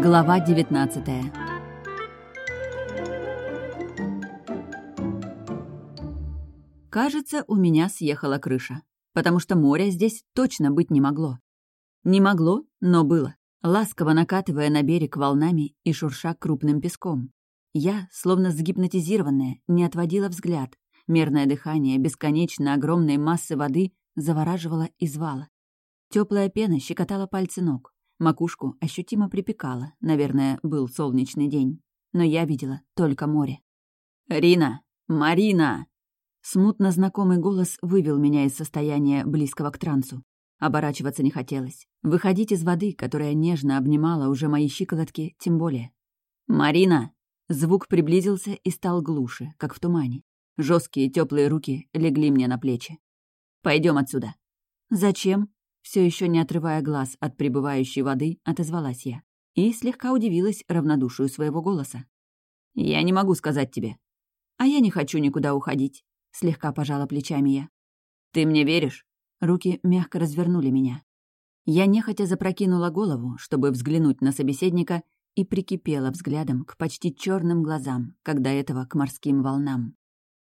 Глава 19 Кажется, у меня съехала крыша, потому что моря здесь точно быть не могло. Не могло, но было, ласково накатывая на берег волнами и шурша крупным песком. Я, словно сгипнотизированная, не отводила взгляд. Мерное дыхание бесконечно огромной массы воды завораживало и звало. Теплая пена щекотала пальцы ног. Макушку ощутимо припекала. Наверное, был солнечный день. Но я видела только море. «Рина! Марина!» Смутно знакомый голос вывел меня из состояния близкого к трансу. Оборачиваться не хотелось. Выходить из воды, которая нежно обнимала уже мои щиколотки, тем более. «Марина!» Звук приблизился и стал глуше, как в тумане. Жесткие теплые руки легли мне на плечи. Пойдем отсюда. Зачем? Все еще не отрывая глаз от прибывающей воды, отозвалась я. И слегка удивилась равнодушию своего голоса. «Я не могу сказать тебе». «А я не хочу никуда уходить», — слегка пожала плечами я. «Ты мне веришь?» Руки мягко развернули меня. Я нехотя запрокинула голову, чтобы взглянуть на собеседника, и прикипела взглядом к почти черным глазам, когда этого к морским волнам.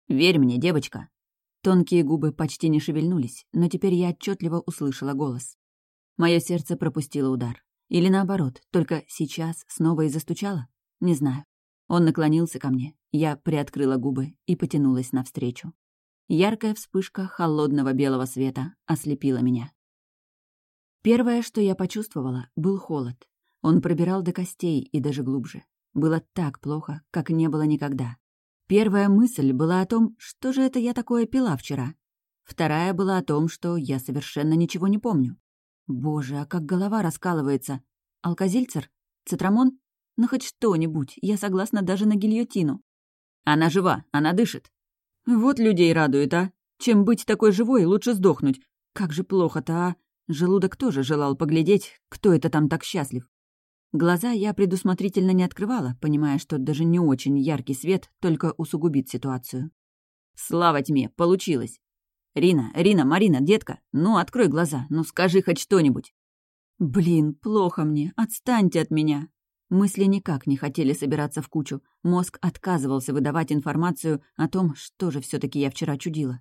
«Верь мне, девочка!» Тонкие губы почти не шевельнулись, но теперь я отчетливо услышала голос. Мое сердце пропустило удар. Или наоборот, только сейчас снова и застучало? Не знаю. Он наклонился ко мне, я приоткрыла губы и потянулась навстречу. Яркая вспышка холодного белого света ослепила меня. Первое, что я почувствовала, был холод. Он пробирал до костей и даже глубже. Было так плохо, как не было никогда. Первая мысль была о том, что же это я такое пила вчера. Вторая была о том, что я совершенно ничего не помню. Боже, а как голова раскалывается. Алкозильцер? Цитрамон? Ну хоть что-нибудь, я согласна даже на гильотину. Она жива, она дышит. Вот людей радует, а? Чем быть такой живой, лучше сдохнуть. Как же плохо-то, а? Желудок тоже желал поглядеть, кто это там так счастлив. Глаза я предусмотрительно не открывала, понимая, что даже не очень яркий свет только усугубит ситуацию. Слава тьме, получилось. Рина, Рина, Марина, детка, ну открой глаза, ну скажи хоть что-нибудь. Блин, плохо мне, отстаньте от меня. Мысли никак не хотели собираться в кучу. Мозг отказывался выдавать информацию о том, что же все таки я вчера чудила.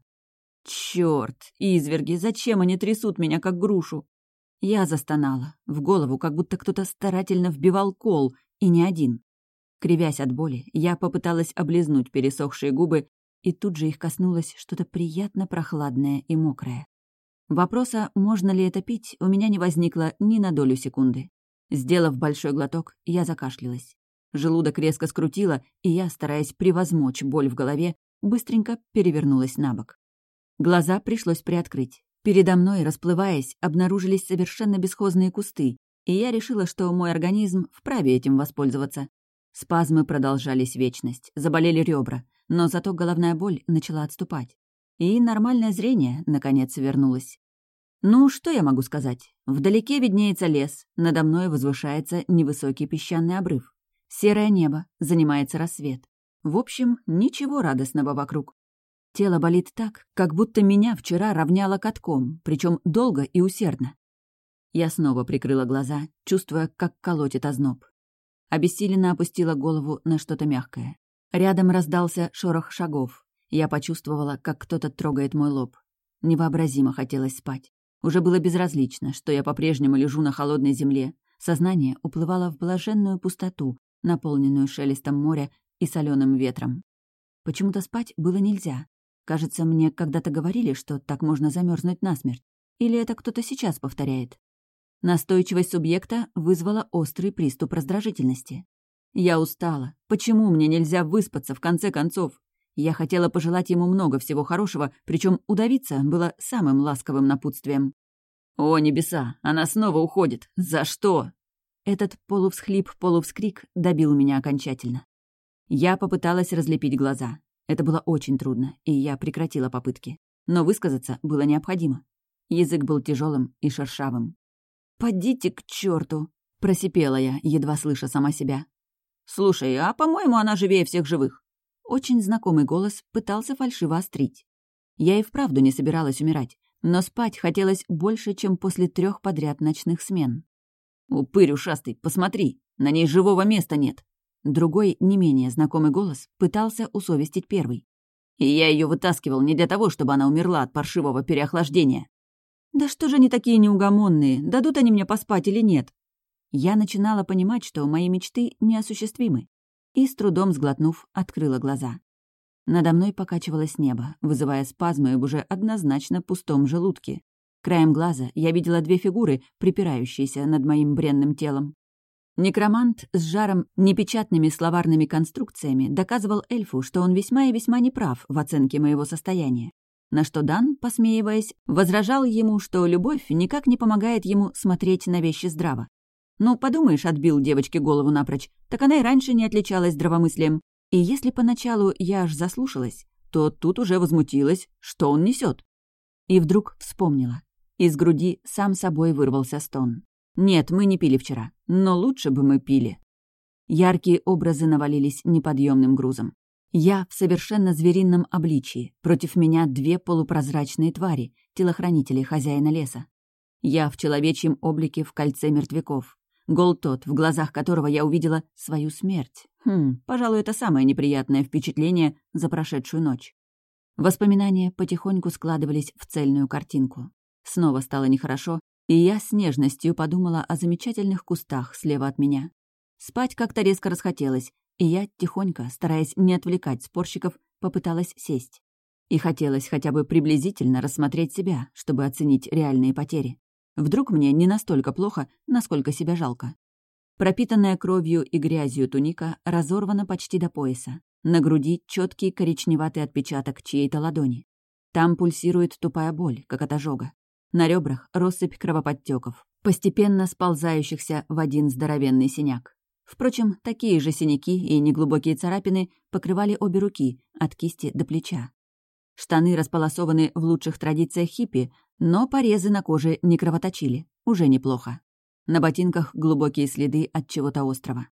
Черт, изверги, зачем они трясут меня, как грушу? Я застонала. В голову как будто кто-то старательно вбивал кол, и не один. Кривясь от боли, я попыталась облизнуть пересохшие губы, и тут же их коснулось что-то приятно прохладное и мокрое. Вопроса, можно ли это пить, у меня не возникло ни на долю секунды. Сделав большой глоток, я закашлялась. Желудок резко скрутило, и я, стараясь превозмочь боль в голове, быстренько перевернулась на бок. Глаза пришлось приоткрыть. Передо мной, расплываясь, обнаружились совершенно бесхозные кусты, и я решила, что мой организм вправе этим воспользоваться. Спазмы продолжались вечность, заболели ребра, но зато головная боль начала отступать. И нормальное зрение, наконец, вернулось. Ну, что я могу сказать? Вдалеке виднеется лес, надо мной возвышается невысокий песчаный обрыв. Серое небо, занимается рассвет. В общем, ничего радостного вокруг. Тело болит так, как будто меня вчера равняло катком, причем долго и усердно. Я снова прикрыла глаза, чувствуя, как колотит озноб. Обессиленно опустила голову на что-то мягкое. Рядом раздался шорох шагов. Я почувствовала, как кто-то трогает мой лоб. Невообразимо хотелось спать. Уже было безразлично, что я по-прежнему лежу на холодной земле. Сознание уплывало в блаженную пустоту, наполненную шелестом моря и соленым ветром. Почему-то спать было нельзя. Кажется, мне когда-то говорили, что так можно замерзнуть насмерть. Или это кто-то сейчас повторяет? Настойчивость субъекта вызвала острый приступ раздражительности. Я устала. Почему мне нельзя выспаться, в конце концов? Я хотела пожелать ему много всего хорошего, причем удавиться было самым ласковым напутствием. «О, небеса! Она снова уходит! За что?» Этот полувсхлип-полувскрик добил меня окончательно. Я попыталась разлепить глаза. Это было очень трудно, и я прекратила попытки. Но высказаться было необходимо. Язык был тяжелым и шершавым. «Подите к черту! просипела я, едва слыша сама себя. «Слушай, а, по-моему, она живее всех живых». Очень знакомый голос пытался фальшиво острить. Я и вправду не собиралась умирать, но спать хотелось больше, чем после трех подряд ночных смен. «Упырь ушастый, посмотри!» На ней живого места нет. Другой, не менее знакомый голос пытался усовестить первый. И я ее вытаскивал не для того, чтобы она умерла от паршивого переохлаждения. Да что же они такие неугомонные, дадут они мне поспать или нет? Я начинала понимать, что мои мечты неосуществимы, и, с трудом сглотнув, открыла глаза. Надо мной покачивалось небо, вызывая спазмы в уже однозначно пустом желудке. Краем глаза я видела две фигуры, припирающиеся над моим бренным телом. Некромант с жаром непечатными словарными конструкциями доказывал эльфу, что он весьма и весьма неправ в оценке моего состояния. На что Дан, посмеиваясь, возражал ему, что любовь никак не помогает ему смотреть на вещи здраво. Ну, подумаешь, отбил девочке голову напрочь, так она и раньше не отличалась здравомыслием. И если поначалу я аж заслушалась, то тут уже возмутилась, что он несет. И вдруг вспомнила. Из груди сам собой вырвался стон. Нет, мы не пили вчера, но лучше бы мы пили. Яркие образы навалились неподъемным грузом. Я в совершенно зверином обличии, против меня две полупрозрачные твари, телохранители хозяина леса. Я в человечьем облике в кольце мертвяков. Гол тот, в глазах которого я увидела свою смерть. Хм, пожалуй, это самое неприятное впечатление за прошедшую ночь. Воспоминания потихоньку складывались в цельную картинку. Снова стало нехорошо, и я с нежностью подумала о замечательных кустах слева от меня. Спать как-то резко расхотелось, и я, тихонько, стараясь не отвлекать спорщиков, попыталась сесть. И хотелось хотя бы приблизительно рассмотреть себя, чтобы оценить реальные потери. Вдруг мне не настолько плохо, насколько себя жалко. Пропитанная кровью и грязью туника разорвана почти до пояса. На груди четкий коричневатый отпечаток чьей-то ладони. Там пульсирует тупая боль, как от ожога. На ребрах россыпь кровоподтеков, постепенно сползающихся в один здоровенный синяк. Впрочем, такие же синяки и неглубокие царапины покрывали обе руки, от кисти до плеча. Штаны располосованы в лучших традициях хиппи, но порезы на коже не кровоточили. Уже неплохо. На ботинках глубокие следы от чего-то острого.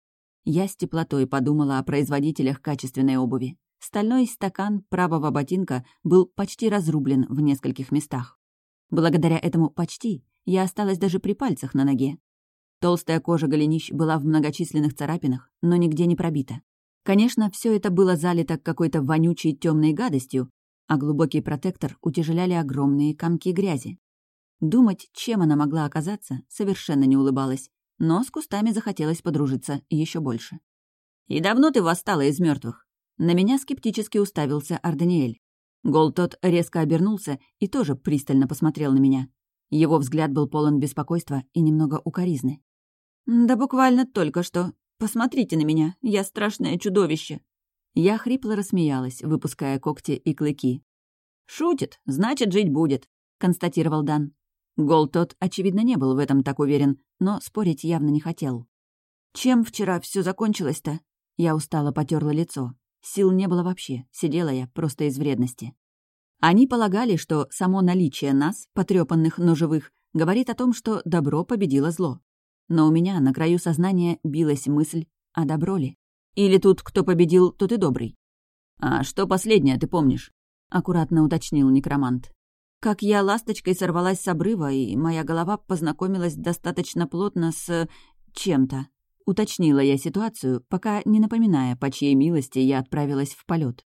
Я с теплотой подумала о производителях качественной обуви. Стальной стакан правого ботинка был почти разрублен в нескольких местах. Благодаря этому «почти» я осталась даже при пальцах на ноге. Толстая кожа голенищ была в многочисленных царапинах, но нигде не пробита. Конечно, все это было залито какой-то вонючей темной гадостью, а глубокий протектор утяжеляли огромные комки грязи. Думать, чем она могла оказаться, совершенно не улыбалась, но с кустами захотелось подружиться еще больше. «И давно ты восстала из мертвых? На меня скептически уставился Арданиэль. Гол тот резко обернулся и тоже пристально посмотрел на меня. Его взгляд был полон беспокойства и немного укоризны. «Да буквально только что. Посмотрите на меня, я страшное чудовище!» Я хрипло рассмеялась, выпуская когти и клыки. «Шутит, значит, жить будет», — констатировал Дан. Гол тот, очевидно, не был в этом так уверен, но спорить явно не хотел. «Чем вчера все закончилось-то?» Я устало потерла лицо. Сил не было вообще, сидела я просто из вредности. Они полагали, что само наличие нас, потрепанных, но живых, говорит о том, что добро победило зло. Но у меня на краю сознания билась мысль, а добро ли? Или тут кто победил, тот и добрый? «А что последнее, ты помнишь?» — аккуратно уточнил некромант. «Как я ласточкой сорвалась с обрыва, и моя голова познакомилась достаточно плотно с... чем-то. Уточнила я ситуацию, пока не напоминая, по чьей милости я отправилась в полет.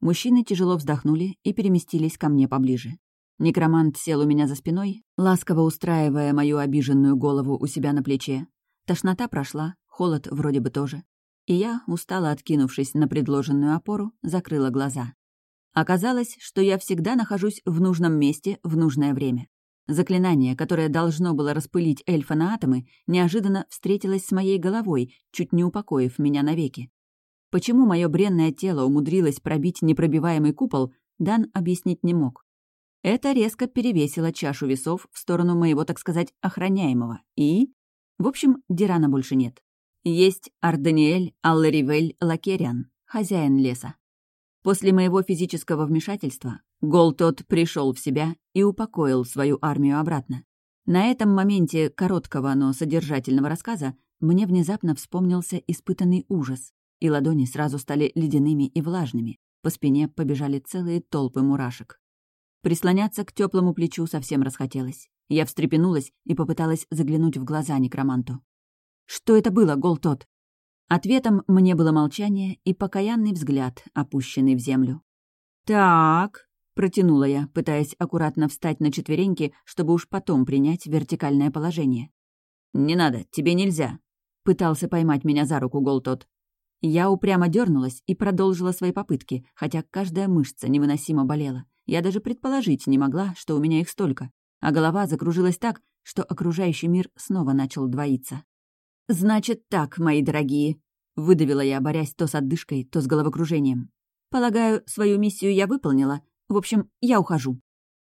Мужчины тяжело вздохнули и переместились ко мне поближе. Некромант сел у меня за спиной, ласково устраивая мою обиженную голову у себя на плече. Тошнота прошла, холод вроде бы тоже. И я, устало откинувшись на предложенную опору, закрыла глаза. Оказалось, что я всегда нахожусь в нужном месте в нужное время. Заклинание, которое должно было распылить эльфа на атомы, неожиданно встретилось с моей головой, чуть не упокоив меня навеки. Почему мое бренное тело умудрилось пробить непробиваемый купол, Дан объяснить не мог. Это резко перевесило чашу весов в сторону моего, так сказать, охраняемого. И... В общем, Дирана больше нет. Есть Арданиэль Алларивель Лакериан, хозяин леса. После моего физического вмешательства Гол тот пришел в себя и упокоил свою армию обратно. На этом моменте короткого, но содержательного рассказа мне внезапно вспомнился испытанный ужас, и ладони сразу стали ледяными и влажными. По спине побежали целые толпы мурашек. Прислоняться к теплому плечу совсем расхотелось. Я встрепенулась и попыталась заглянуть в глаза некроманту. Что это было, Голтот?» Ответом мне было молчание и покаянный взгляд, опущенный в землю. «Так», — протянула я, пытаясь аккуратно встать на четвереньки, чтобы уж потом принять вертикальное положение. «Не надо, тебе нельзя», — пытался поймать меня за руку Голтот. Я упрямо дернулась и продолжила свои попытки, хотя каждая мышца невыносимо болела. Я даже предположить не могла, что у меня их столько. А голова закружилась так, что окружающий мир снова начал двоиться. «Значит так, мои дорогие», — выдавила я, борясь то с отдышкой, то с головокружением. «Полагаю, свою миссию я выполнила. В общем, я ухожу».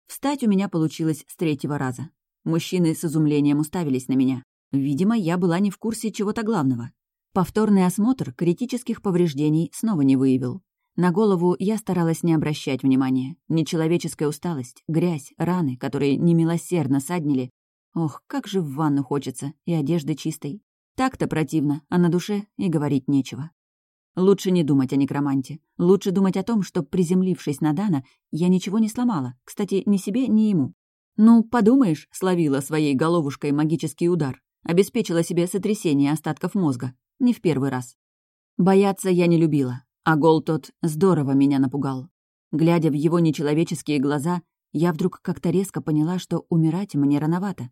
Встать у меня получилось с третьего раза. Мужчины с изумлением уставились на меня. Видимо, я была не в курсе чего-то главного. Повторный осмотр критических повреждений снова не выявил. На голову я старалась не обращать внимания. Нечеловеческая усталость, грязь, раны, которые немилосердно саднили. Ох, как же в ванну хочется, и одежды чистой. Так-то противно, а на душе и говорить нечего. Лучше не думать о некроманте. Лучше думать о том, что, приземлившись на Дана, я ничего не сломала. Кстати, ни себе, ни ему. Ну, подумаешь, словила своей головушкой магический удар. Обеспечила себе сотрясение остатков мозга. Не в первый раз. Бояться я не любила, а гол тот здорово меня напугал. Глядя в его нечеловеческие глаза, я вдруг как-то резко поняла, что умирать мне рановато.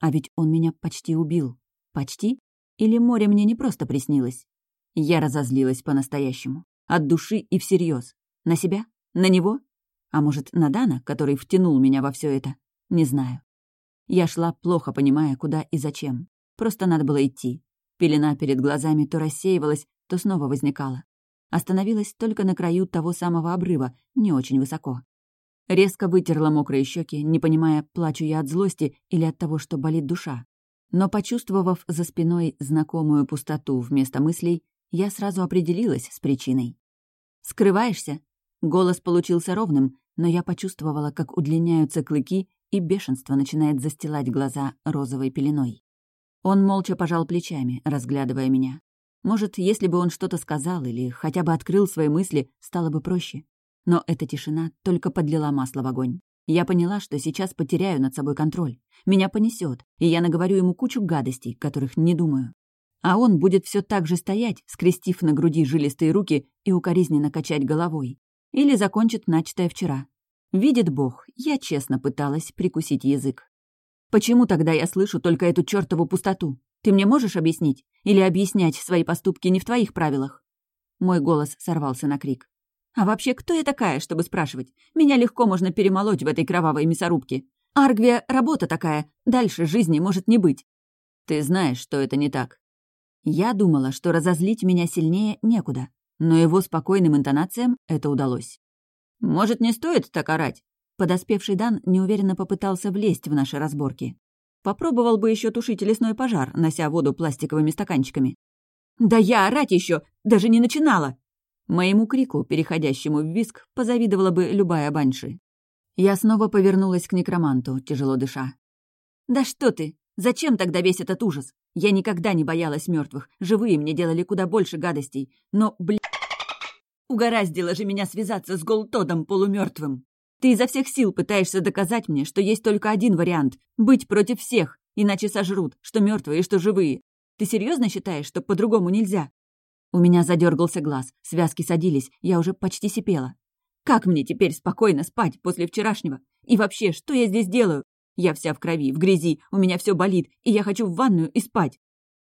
А ведь он меня почти убил. Почти? Или море мне не просто приснилось? Я разозлилась по-настоящему. От души и всерьез. На себя? На него? А может, на Дана, который втянул меня во все это? Не знаю. Я шла, плохо понимая, куда и зачем. Просто надо было идти. Пелена перед глазами то рассеивалась, то снова возникала. Остановилась только на краю того самого обрыва, не очень высоко. Резко вытерла мокрые щеки, не понимая, плачу я от злости или от того, что болит душа. Но, почувствовав за спиной знакомую пустоту вместо мыслей, я сразу определилась с причиной. «Скрываешься?» Голос получился ровным, но я почувствовала, как удлиняются клыки, и бешенство начинает застилать глаза розовой пеленой. Он молча пожал плечами, разглядывая меня. Может, если бы он что-то сказал или хотя бы открыл свои мысли, стало бы проще. Но эта тишина только подлила масло в огонь. Я поняла, что сейчас потеряю над собой контроль. Меня понесет, и я наговорю ему кучу гадостей, которых не думаю. А он будет все так же стоять, скрестив на груди жилистые руки и укоризненно качать головой. Или закончит начатое вчера. Видит Бог, я честно пыталась прикусить язык. Почему тогда я слышу только эту чертову пустоту? Ты мне можешь объяснить? Или объяснять свои поступки не в твоих правилах?» Мой голос сорвался на крик. «А вообще, кто я такая, чтобы спрашивать? Меня легко можно перемолоть в этой кровавой мясорубке. Аргвия — работа такая, дальше жизни может не быть. Ты знаешь, что это не так. Я думала, что разозлить меня сильнее некуда, но его спокойным интонациям это удалось. «Может, не стоит так орать? Подоспевший Дан неуверенно попытался влезть в наши разборки. Попробовал бы еще тушить лесной пожар, нося воду пластиковыми стаканчиками. «Да я орать еще даже не начинала!» Моему крику, переходящему в виск, позавидовала бы любая банши. Я снова повернулась к некроманту, тяжело дыша. «Да что ты! Зачем тогда весь этот ужас? Я никогда не боялась мертвых. Живые мне делали куда больше гадостей. Но, блин, угораздило же меня связаться с Голтодом полумертвым. Ты изо всех сил пытаешься доказать мне, что есть только один вариант — быть против всех, иначе сожрут, что мертвые что живые. Ты серьезно считаешь, что по-другому нельзя?» У меня задергался глаз, связки садились, я уже почти сипела. «Как мне теперь спокойно спать после вчерашнего? И вообще, что я здесь делаю? Я вся в крови, в грязи, у меня все болит, и я хочу в ванную и спать».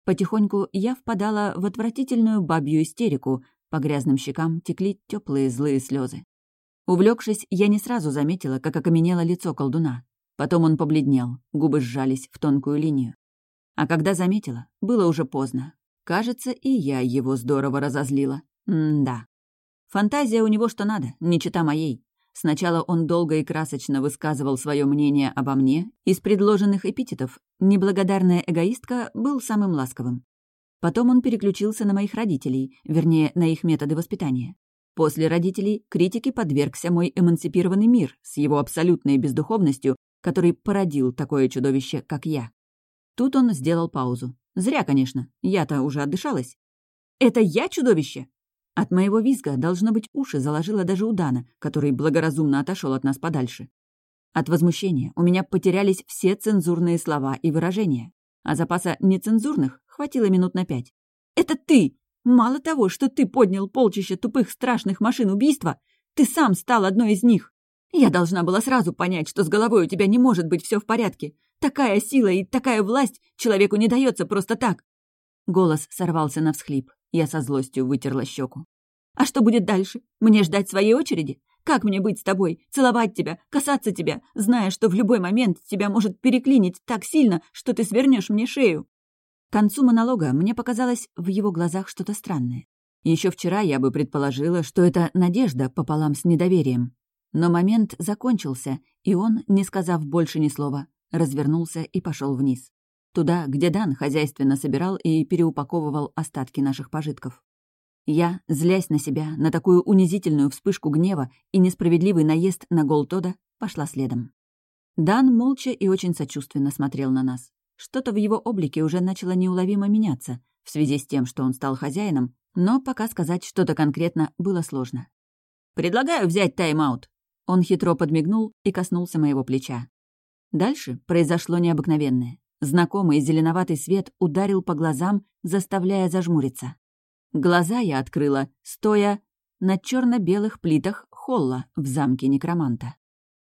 Потихоньку я впадала в отвратительную бабью истерику, по грязным щекам текли теплые злые слезы. Увлекшись, я не сразу заметила, как окаменело лицо колдуна. Потом он побледнел, губы сжались в тонкую линию. А когда заметила, было уже поздно. Кажется, и я его здорово разозлила. М-да. Фантазия у него что надо, не чита моей. Сначала он долго и красочно высказывал свое мнение обо мне. Из предложенных эпитетов «неблагодарная эгоистка» был самым ласковым. Потом он переключился на моих родителей, вернее, на их методы воспитания. После родителей критики подвергся мой эмансипированный мир с его абсолютной бездуховностью, который породил такое чудовище, как я. Тут он сделал паузу. Зря, конечно, я-то уже отдышалась. «Это я чудовище?» От моего визга, должно быть, уши заложило даже у Дана, который благоразумно отошел от нас подальше. От возмущения у меня потерялись все цензурные слова и выражения, а запаса нецензурных Хватило минут на пять. «Это ты! Мало того, что ты поднял полчища тупых страшных машин убийства, ты сам стал одной из них. Я должна была сразу понять, что с головой у тебя не может быть все в порядке. Такая сила и такая власть человеку не дается просто так. Голос сорвался на всхлип. Я со злостью вытерла щеку. «А что будет дальше? Мне ждать своей очереди? Как мне быть с тобой? Целовать тебя? Касаться тебя? Зная, что в любой момент тебя может переклинить так сильно, что ты свернешь мне шею?» К концу монолога мне показалось в его глазах что-то странное. Еще вчера я бы предположила, что это надежда пополам с недоверием. Но момент закончился, и он, не сказав больше ни слова, развернулся и пошел вниз. Туда, где Дан хозяйственно собирал и переупаковывал остатки наших пожитков. Я, злясь на себя, на такую унизительную вспышку гнева и несправедливый наезд на Голтода, пошла следом. Дан молча и очень сочувственно смотрел на нас. Что-то в его облике уже начало неуловимо меняться в связи с тем, что он стал хозяином, но пока сказать что-то конкретно было сложно. «Предлагаю взять тайм-аут». Он хитро подмигнул и коснулся моего плеча. Дальше произошло необыкновенное. Знакомый зеленоватый свет ударил по глазам, заставляя зажмуриться. Глаза я открыла, стоя на черно белых плитах холла в замке некроманта.